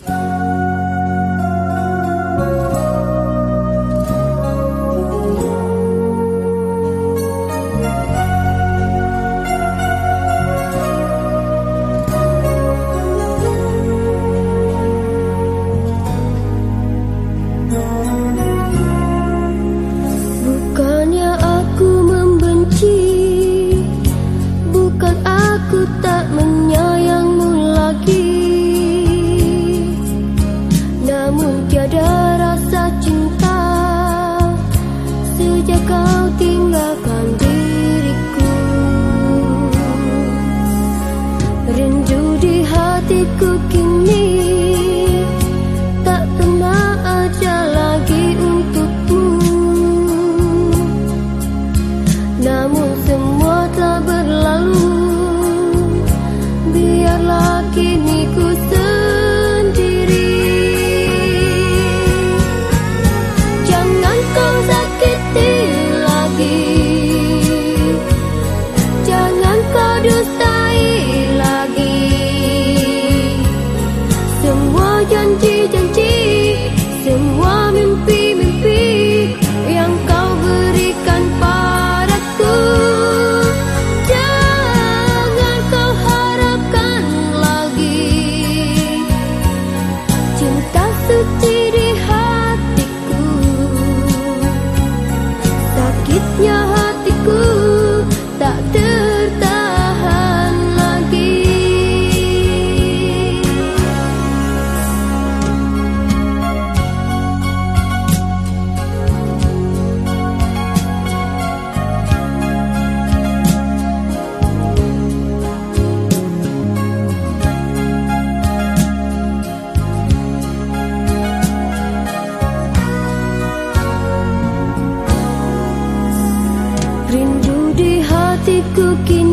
Bye. dalam ku